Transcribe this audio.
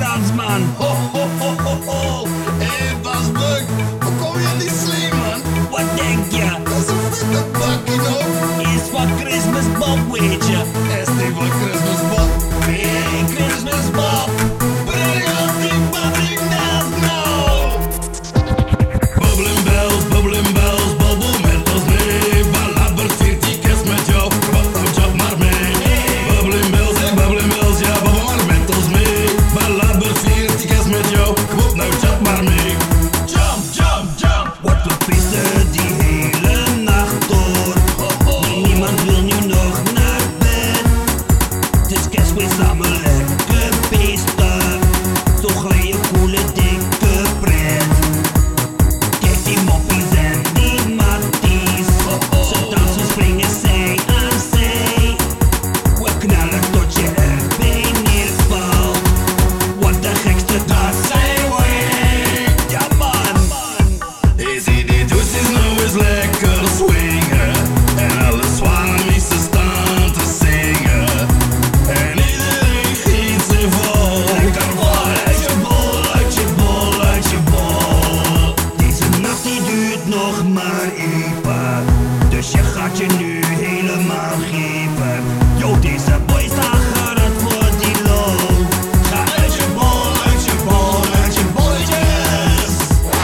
Fransman. Ho, ho, ho, ho, ho. Hé, Bas Buk, hoe kom je aan die slee, man? Wat denk er je? Dat is een vette bakkie, hoor. Er is van Christmas Bob, weet Cool it down. Yo, this